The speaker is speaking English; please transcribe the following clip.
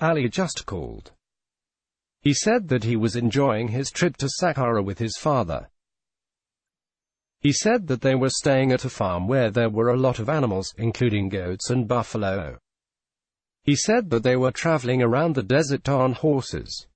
Ali just called. He said that he was enjoying his trip to Saqqara with his father. He said that they were staying at a farm where there were a lot of animals, including goats and buffalo. He said that they were traveling around the desert on horses.